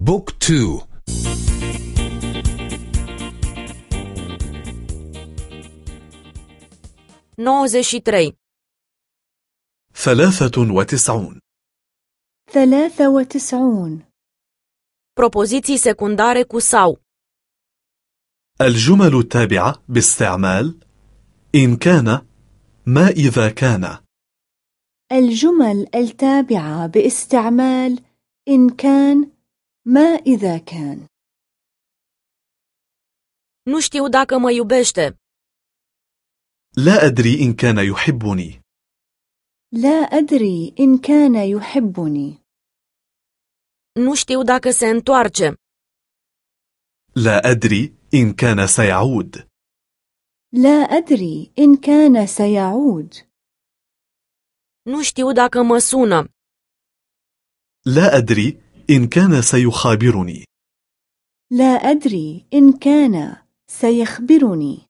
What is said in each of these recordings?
Book two. trei. ثلاثة وتسعون. ثلاثة وتسعون. Propoziții secundare cu sau. الجمل التابعة باستعمال إن كان ما إذا كان. الجمل التابعة باستعمال إن كان ما إذا كان Nu știu dacă mă iubește. لا أدري إن كان يحبني لا أدري إن كان يحبني Nu știu dacă se întoarce. لا أدري إن كان سيعود لا أدري إن كان سيعود Nu știu dacă mă sună. لا أدري إن كان سيخابرني لا أدري إن كان سيخبرني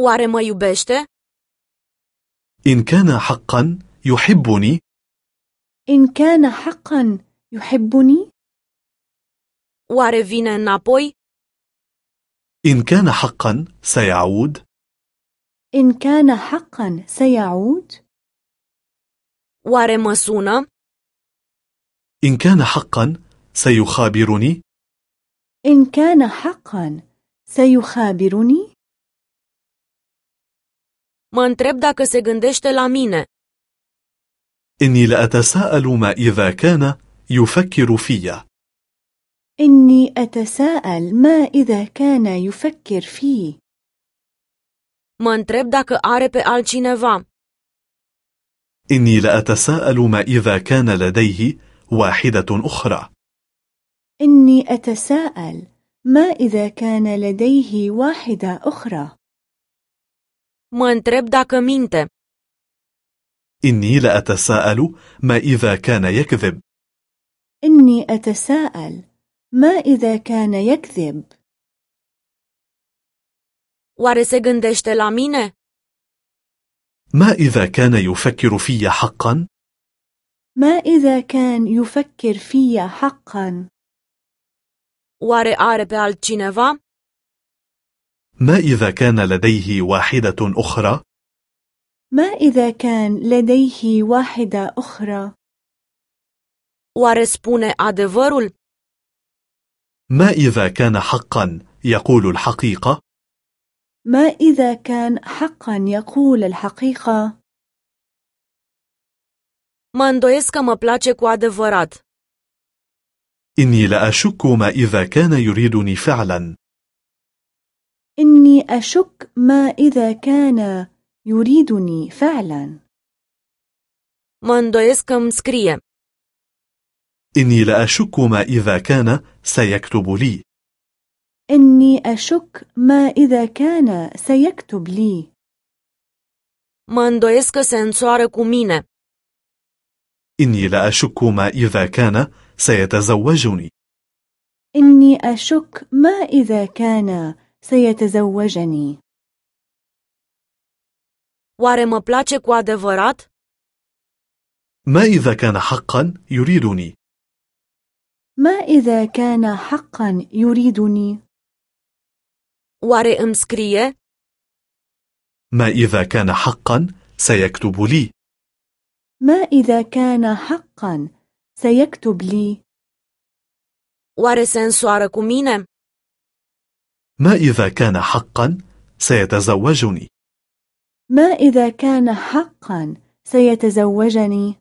Oare mă iubește? إن كان حقا يحبني إن كان حقا يحبني Oare vine înapoi? إن كان حقا سيعود إن كان حقا سيعود Oare mă sună? إن كان حقا سيخابرني إن كان حقا سيخابرني Mă întreb dacă se gândește la mine. إني لأتساءل ما إذا كان يفكر في إني أتساءل ما إذا كان يفكر فيه Mă întreb dacă are pe altcineva. إني لأتساءل ما إذا كان لديه واحدة أخرى. إني أتساءل ما إذا كان لديه واحدة أخرى؟ Mă întreb dacă minte. إني لأتساءل ما إذا كان يكذب؟ إني أتساءل ما إذا كان يكذب؟ Oare se gândește la mine? ما إذا كان يفكر في حقا؟ ما إذا كان يفكر في حقا؟ Oare are pe altcineva? ما إذا كان لديه واحدة أخرى؟ ما إذا كان لديه واحدة أخرى؟ Oare spune adevărul? ما إذا كان حقا يقول الحقيقة؟ ما إذا كان حقا يقول الحقيقة؟ Mă îndoiesc că mă place cu adevărat. إني لأشك ما إذا كان يريدني فعلا إني أشك ما إذا كان يريدني فعلا Mă îndoiesc că îmi scrie. إني لأشك ما إذا كان سيكتب لي إني أشك ما إذا كان سيكتب لي Mă îndoiesc că se însoară cu mine. إني لأشك ما إذا كان سيتزوجني. إني أشك ما إذا كان سيتزوجني. Oare mă place cu adevărat? ما إذا كان حقا يريدني؟ ما إذا كان حقا يريدني؟ Oare îmi scrie? ما إذا كان حقا سيكتب لي؟ ما إذا كان حقا سيكتب لي. Oare se însoară cu mine? ما إذا كان حقا سيتزوجني. ما إذا كان حقا سيتزوجني.